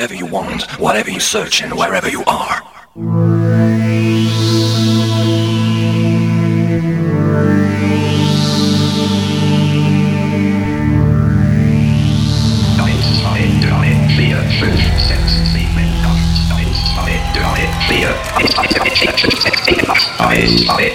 whatever you want, whatever you search and wherever you are. I'm